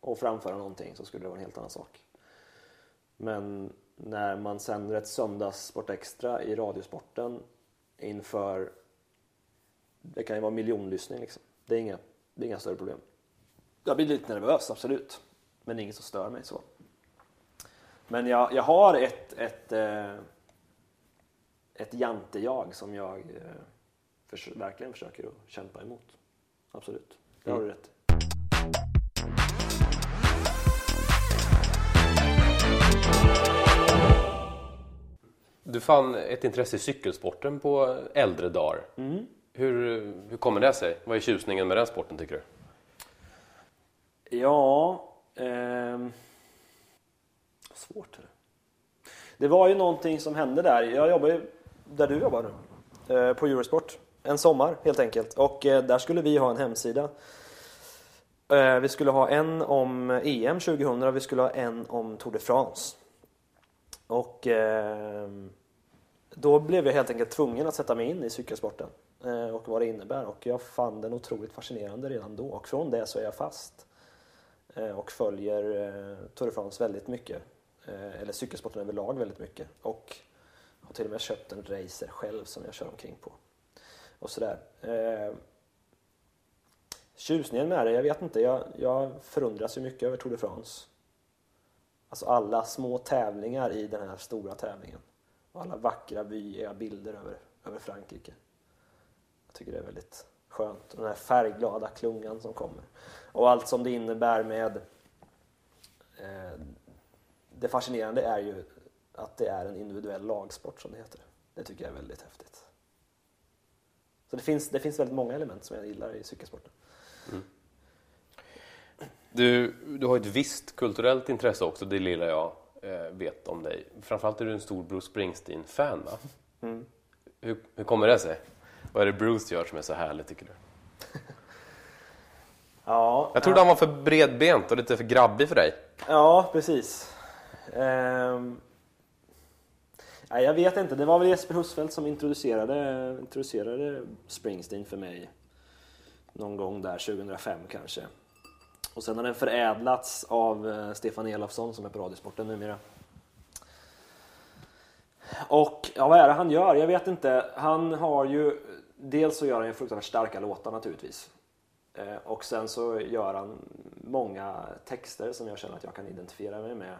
och framföra någonting så skulle det vara en helt annan sak. Men när man sänder ett söndags Sport Extra i Radiosporten inför det kan ju vara miljonlyssning liksom. Det är inga, det är inga större problem. Jag blir lite nervös, absolut. Men det är inget som stör mig så. Men jag, jag har ett, ett, eh, ett jante-jag som jag eh, förs verkligen försöker att kämpa emot. Absolut, det har du mm. rätt Du fann ett intresse i cykelsporten på äldre dagar. Mm. Hur, hur kommer det sig? Vad är tjusningen med den sporten tycker du? Ja... Eh, svårt är det. Det var ju någonting som hände där. Jag jobbar ju där du jobbar nu. Eh, på Eurosport. En sommar helt enkelt. Och eh, där skulle vi ha en hemsida. Eh, vi skulle ha en om EM 2000 och vi skulle ha en om Tour de France. Och eh, då blev jag helt enkelt tvungen att sätta mig in i cykelsporten. Eh, och vad det innebär och jag fann den otroligt fascinerande redan då och från det så är jag fast eh, och följer eh, Tour de France väldigt mycket eller cykelsporten överlag väldigt mycket och har till och med köpt en racer själv som jag kör omkring på och sådär. Tjusningen med det, jag vet inte, jag, jag förundras ju mycket över Tour de France. Alltså alla små tävlingar i den här stora tävlingen och alla vackra vyer, bilder över, över Frankrike. Jag tycker det är väldigt skönt. Och Den här färgglada klungan som kommer. Och allt som det innebär med... Eh, det fascinerande är ju att det är en individuell lagsport som det heter. Det tycker jag är väldigt häftigt. Så det finns, det finns väldigt många element som jag gillar i cykelsporten. Mm. Du, du har ett visst kulturellt intresse också, det lilla jag eh, vet om dig. Framförallt är du en stor Bruce Springsteen-fan va? Mm. Hur, hur kommer det sig? Vad är det Bruce gör som är så härligt tycker du? ja, jag trodde ja. han var för bredbent och lite för grabbig för dig. Ja, precis. Um, jag vet inte, det var väl Jesper Husfeldt som introducerade, introducerade Springsteen för mig någon gång där 2005 kanske. Och sen har den förädlats av eh, Stefan Elofsson som är på Radiosporten numera. Och ja, vad är det han gör? Jag vet inte. Han har ju dels så gör han ju fruktansvärt starka låtar naturligtvis. Eh, och sen så gör han många texter som jag känner att jag kan identifiera mig med.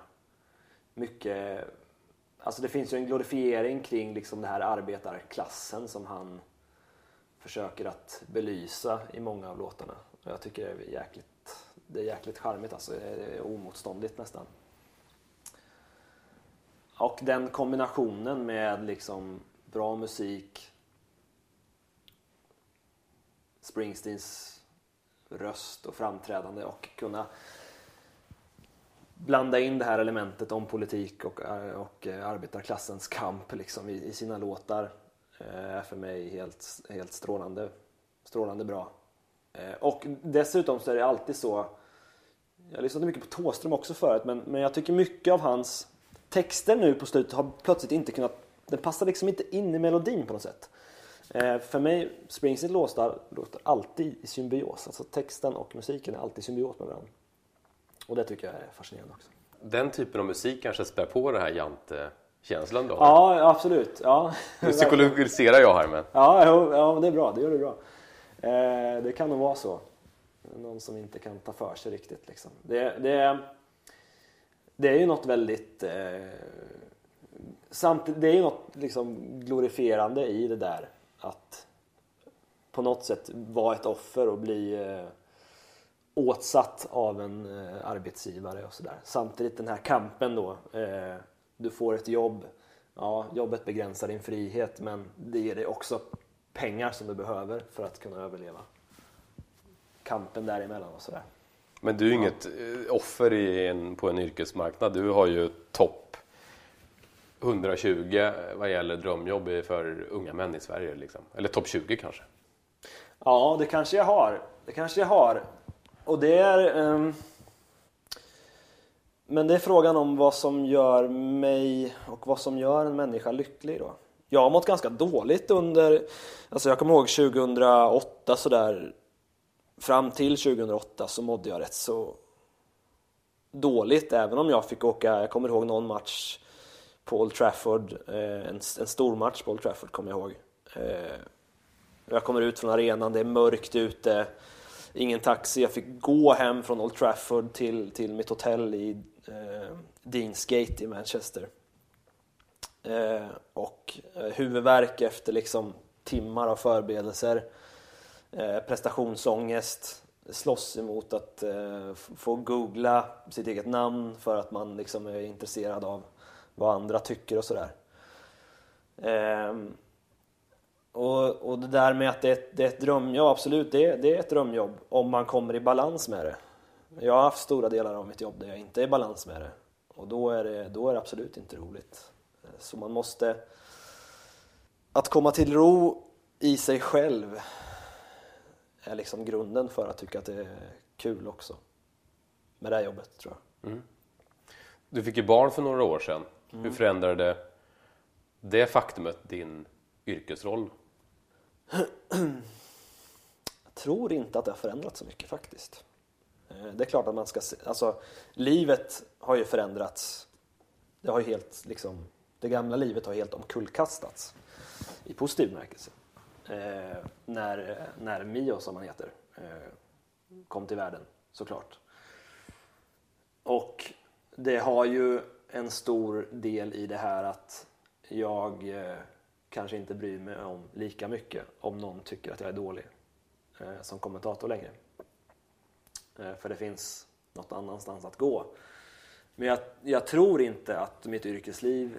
Mycket, alltså det finns ju en glorifiering kring liksom det här arbetarklassen som han försöker att belysa i många av låtarna. Och jag tycker det är jäkligt, det är jäkligt charmigt alltså, det är omotståndligt nästan. Och den kombinationen med liksom bra musik, Springsteens röst och framträdande och kunna blanda in det här elementet om politik och, och eh, arbetarklassens kamp liksom i, i sina låtar är för mig helt, helt strålande, strålande bra. Eh, och dessutom så är det alltid så, jag lyssnade mycket på Tåström också förut, men, men jag tycker mycket av hans texter nu på slutet har plötsligt inte kunnat, den passar liksom inte in i melodin på något sätt. Eh, för mig, Springsteen låtar låter alltid i symbios. Alltså texten och musiken är alltid i symbios med varandra. Och det tycker jag är fascinerande också. Den typen av musik kanske spär på det här Jante? Jante-känslan då? Ja, absolut. Ja. Nu psykologiserar jag här men... Ja, ja, det är bra. Det gör du bra. Eh, det kan nog vara så. Någon som inte kan ta för sig riktigt. Liksom. Det, det, det är ju något väldigt eh, samtidigt, det är ju något liksom glorifierande i det där att på något sätt vara ett offer och bli eh, åtsatt av en eh, arbetsgivare och sådär. Samtidigt den här kampen då. Eh, du får ett jobb. Ja, jobbet begränsar din frihet men det ger dig också pengar som du behöver för att kunna överleva. Kampen däremellan och sådär. Men du är ju inget eh, offer i en, på en yrkesmarknad. Du har ju topp 120 vad gäller drömjobb för unga män i Sverige. Liksom. Eller topp 20 kanske. Ja, det kanske jag har. Det kanske jag har. Och det är... ehm, men det är frågan om vad som gör mig och vad som gör en människa lycklig då. Jag har mått ganska dåligt under... Alltså jag kommer ihåg 2008 sådär. Fram till 2008 så mådde jag rätt så dåligt även om jag fick åka, jag kommer ihåg någon match på Old Trafford, eh, en, en stor match på Old Trafford kommer jag ihåg. Eh, jag kommer ut från arenan, det är mörkt ute, ingen taxi. Jag fick gå hem från Old Trafford till, till mitt hotell i eh, Deansgate i Manchester. Eh, och eh, huvudvärk efter liksom timmar av förberedelser, eh, prestationsångest, slåss emot att eh, få googla sitt eget namn för att man liksom är intresserad av vad andra tycker och sådär. Eh, och, och det där med att det är ett, det är ett drömjobb, absolut det, är- det är ett drömjobb om man kommer i balans med det. Jag har haft stora delar av mitt jobb där jag inte är i balans med det. Och då är det, då är det absolut inte roligt. Så man måste... Att komma till ro i sig själv är liksom grunden för att tycka att det är kul också. Med det här jobbet tror jag. Du fick ju barn för några år sedan. Hur förändrade det faktumet din yrkesroll? Jag tror inte att det har förändrats så mycket faktiskt. Eh, det är klart att man ska se, alltså livet har ju förändrats. Det har ju helt liksom, det gamla livet har helt omkullkastats i positiv bemärkelse. Eh, när, när Mio, som han heter, eh, kom till världen såklart. Och det har ju en stor del i det här att jag eh, kanske inte bryr mig om lika mycket om någon tycker att jag är dålig eh, som kommentator längre. Eh, för det finns något annanstans att gå. Men jag, jag tror inte att mitt yrkesliv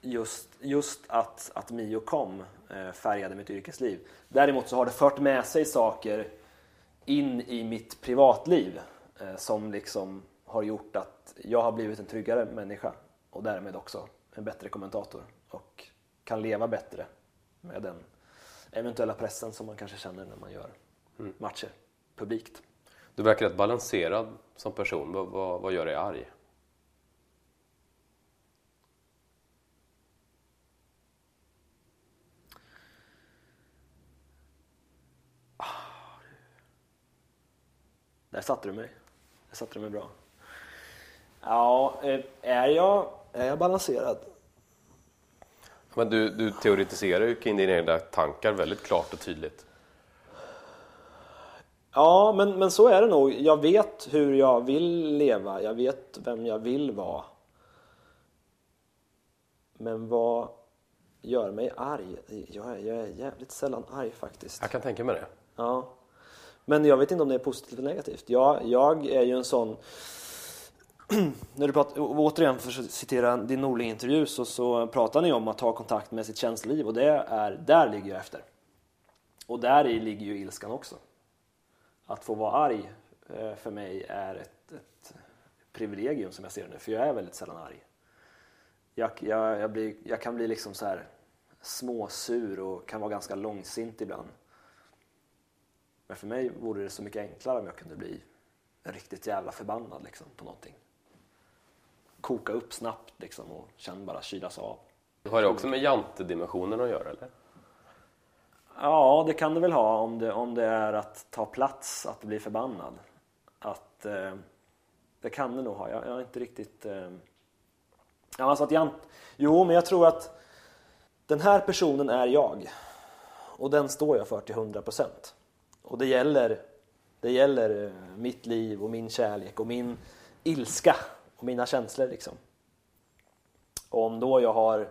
just, just att, att Mio kom eh, färgade mitt yrkesliv. Däremot så har det fört med sig saker in i mitt privatliv eh, som liksom har gjort att jag har blivit en tryggare människa och därmed också en bättre kommentator och kan leva bättre med den eventuella pressen som man kanske känner när man gör matcher publikt. Du verkar rätt balanserad som person. Vad, vad, vad gör dig arg? Där satte du mig. Där satte du mig bra. Ja, eh, är jag, är jag balanserad? Men du, du teoretiserar ju kring dina egna tankar väldigt klart och tydligt. Ja, men, men så är det nog. Jag vet hur jag vill leva. Jag vet vem jag vill vara. Men vad gör mig arg? Jag är, jag är jävligt sällan arg faktiskt. Jag kan tänka mig det. Ja. Men jag vet inte om det är positivt eller negativt. Jag, jag är ju en sån... När du pratar, återigen för att citera din Norling-intervju så, så pratar ni om att ha kontakt med sitt känsloliv och det är, där ligger jag efter. Och där i ligger ju ilskan också. Att få vara arg eh, för mig är ett, ett privilegium som jag ser det nu, för jag är väldigt sällan arg. Jag, jag, jag, blir, jag kan bli liksom så här småsur och kan vara ganska långsint ibland. Men för mig vore det så mycket enklare om jag kunde bli riktigt jävla förbannad liksom, på någonting. Koka upp snabbt liksom, och sen bara kylas av. Har det också med jantedimensionen att göra eller? Ja, det kan det väl ha om det, om det är att ta plats, att bli förbannad. Att, eh, det kan det nog ha. Jag, jag är inte riktigt... Eh... Alltså att jag, jo, men jag tror att den här personen är jag. Och den står jag för till 100%. Och det gäller, det gäller eh, mitt liv och min kärlek och min ilska och mina känslor liksom. Och om då jag har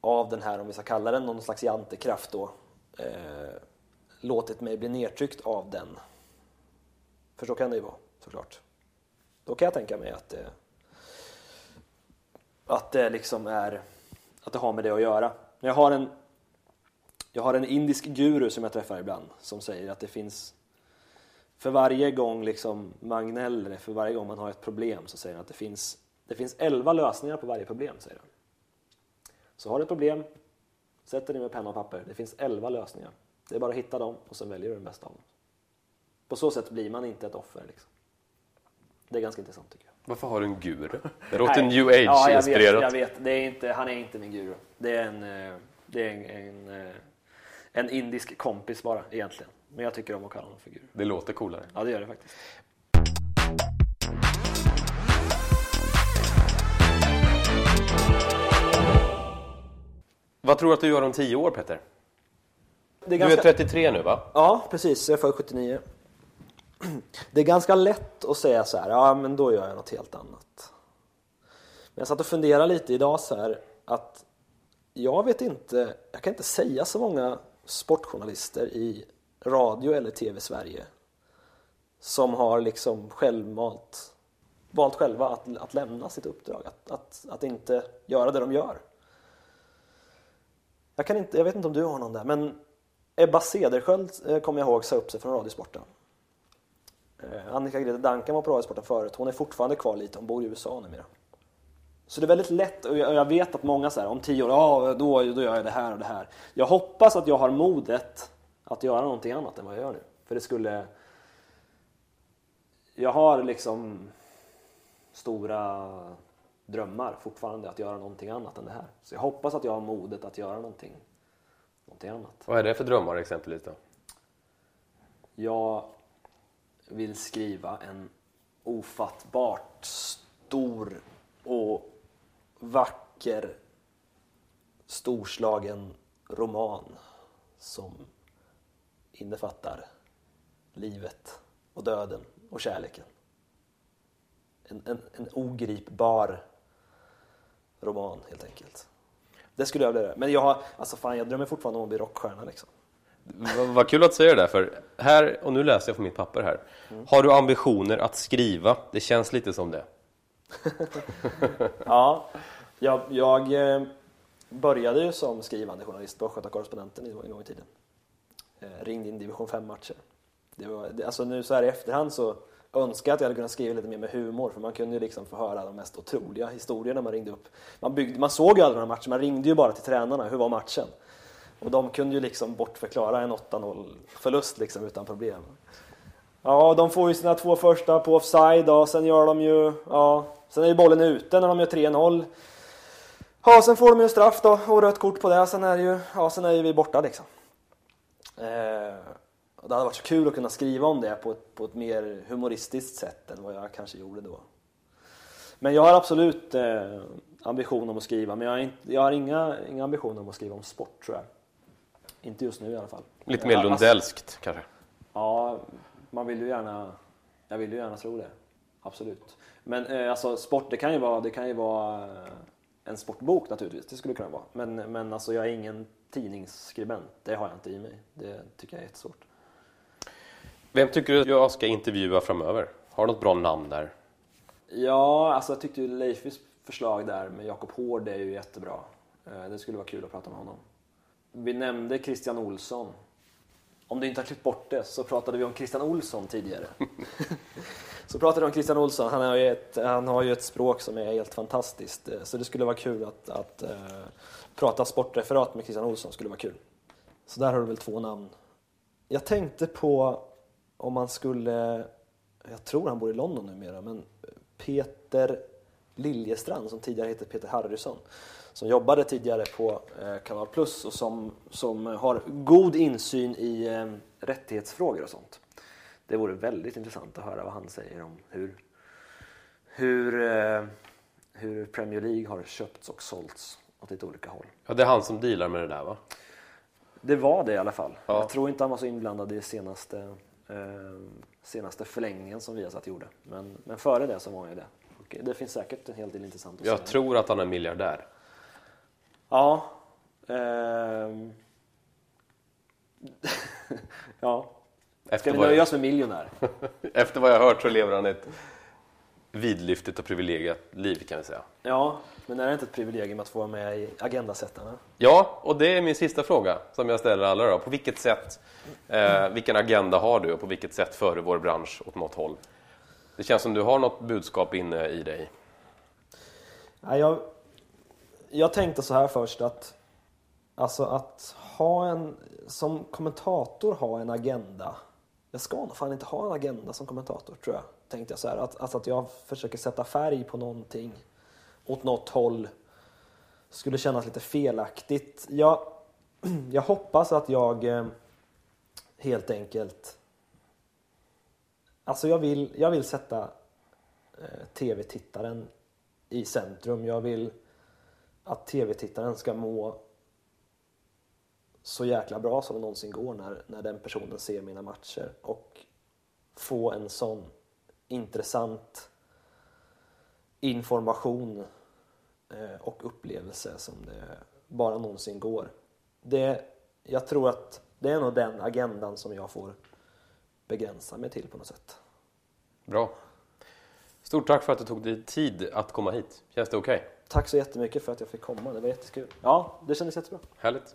av den här, om vi ska kalla den någon slags jantekraft då, eh, låtit mig bli nedtryckt av den. För så kan det ju vara såklart. Då kan jag tänka mig att det, att det liksom är att det har med det att göra. Jag har en, jag har en indisk guru som jag träffar ibland som säger att det finns för varje gång liksom man gnäller, för varje gång man har ett problem så säger han att det finns, det finns elva lösningar på varje problem. säger han. Så har du ett problem, sätter dig med penna och papper. Det finns elva lösningar. Det är bara att hitta dem och sen väljer du den bästa av dem. På så sätt blir man inte ett offer. Liksom. Det är ganska intressant tycker jag. Varför har du en guru? Det låter Nej. new Ja, jag vet, age-inspirerat. jag vet. Det är inte, han är inte min guru. Det är en, eh, det är en, en, eh, en indisk kompis bara egentligen. Men jag tycker om att kalla honom för guru. det låter coolare. Ja, det gör det faktiskt. Vad tror du att du gör om tio år, Peter? Det är Du är ganska... 33 nu, va? Ja, precis. Jag är född 79. Det är ganska lätt att säga så här, ja men då gör jag något helt annat. Men jag satt och funderade lite idag så här att jag vet inte, jag kan inte säga så många sportjournalister i radio eller tv Sverige som har liksom självmant valt själva att, att lämna sitt uppdrag, att, att, att inte göra det de gör. Jag, kan inte, jag vet inte om du har någon där, men Ebba Cederschiöld eh, kommer jag ihåg sa upp sig från Radiosporten. Eh, Annika Grete Dankan var på Radiosporten förut, hon är fortfarande kvar lite, hon bor i USA numera. Så det är väldigt lätt, och jag, och jag vet att många säger om tio år, ja då, då gör jag det här och det här. Jag hoppas att jag har modet att göra någonting annat än vad jag gör nu. För det skulle... Jag har liksom stora drömmar fortfarande att göra någonting annat än det här. Så jag hoppas att jag har modet att göra någonting, någonting annat. Vad är det för drömmar exempelvis då? Jag vill skriva en ofattbart stor och vacker storslagen roman som innefattar livet och döden och kärleken. En, en, en ogripbar roman helt enkelt. Det skulle jag vilja göra. Men jag har, alltså fan jag drömmer fortfarande om att bli rockstjärna liksom. Vad, kul att säger det där, för här, och nu läser jag från mitt papper här. Har du ambitioner att skriva? Det känns lite som det. Ja, jag, jag eh, började ju som skrivande journalist på Östgöta Correspondenten en gång i tiden. Eh, ringde in division 5-matcher. Det var, alltså nu så här i efterhand så önskar att jag hade kunnat skriva lite mer med humor för man kunde ju liksom få höra de mest otroliga historierna man ringde upp. Man, byggde, man såg ju aldrig de här matcherna, man ringde ju bara till tränarna, hur var matchen? Och de kunde ju liksom bortförklara en 8-0 förlust liksom utan problem. Ja, de får ju sina två första på offside och sen gör de ju, ja, sen är ju bollen ute när de gör 3-0. Ja, sen får de ju straff då och rött kort på det, sen är ju, ja, sen är ju vi borta liksom. Eh, det hade varit så kul att kunna skriva om det på ett, på ett mer humoristiskt sätt än vad jag kanske gjorde då. Men jag har absolut eh, ambition om att skriva, men jag har, inte, jag har inga, inga ambitioner om att skriva om sport tror jag. Inte just nu i alla fall. Lite mer Ja, alltså- Lundellskt kanske? Ja, man vill ju gärna, jag vill ju gärna tro det. Absolut. Men eh, alltså sport, det kan ju vara, det kan ju vara eh, en sportbok naturligtvis. Det skulle det kunna vara. Men, men alltså jag är ingen tidningsskribent. Det har jag inte i mig. Det tycker jag är jättesvårt. Vem tycker du jag ska intervjua framöver? Har du något bra namn där? Ja, alltså jag tyckte ju Leifs förslag där med Jakob Hård är ju jättebra. Eh, Det skulle vara kul att prata med honom. Vi nämnde Christian Olsson. Om du inte har klippt bort det så pratade vi om Christian Olsson tidigare. så pratade vi om Christian Olsson. Han har ju ett, han har ju ett språk som är helt fantastiskt. Eh, Så det skulle vara kul att, att eh, prata sportreferat med Christian Olsson. skulle vara kul. Så där har du väl två namn. Jag tänkte på om man skulle, jag tror han bor i London numera, men Peter Liljestrand som tidigare hette Peter Harrison som jobbade tidigare på eh, Kanal Plus och som, som har god insyn i eh, rättighetsfrågor och sånt. Det vore väldigt intressant att höra vad han säger om hur, hur, eh, hur Premier League har köpts och sålts åt lite olika håll. Ja, det är han som dealar med det där va? Det var det i alla fall. Ja. Jag tror inte han var så inblandad i senaste, senaste förlängningen som Viasat gjorde. Men, men före det så var han ju det. Och det finns säkert en hel del intressant att Jag säga. tror att han är miljardär. Ja. ehm. ja. Ska Efter vi vad, nöja jag, oss med miljonär? efter vad jag har hört så lever han ett vidlyftigt och privilegierat liv kan vi säga. Ja, men är det inte ett privilegium att få vara med i Agendasättarna? Ja, och det är min sista fråga som jag ställer alla då. På vilket sätt, eh, vilken agenda har du och på vilket sätt för vår bransch åt något håll? Det känns som du har något budskap inne i dig. Ja, jag, jag tänkte så här först att alltså att ha en som kommentator ha en agenda. Jag ska nog fan inte ha en agenda som kommentator tror jag. Tänkte jag så här att, alltså att jag försöker sätta färg på någonting åt något håll skulle kännas lite felaktigt. Jag, jag hoppas att jag eh, helt enkelt Alltså jag vill, jag vill sätta eh, tv-tittaren i centrum. Jag vill att tv-tittaren ska må så jäkla bra som det någonsin går när, när den personen ser mina matcher och få en sån intressant information eh, och upplevelse som det bara någonsin går. Det, jag tror att det är nog den agendan som jag får begränsa mig till på något sätt. Bra. Stort tack för att du tog dig tid att komma hit. Känns det okej? Tack så jättemycket för att jag fick komma, det var jättekul. Ja, det kändes jättebra. Härligt.